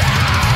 Yeah!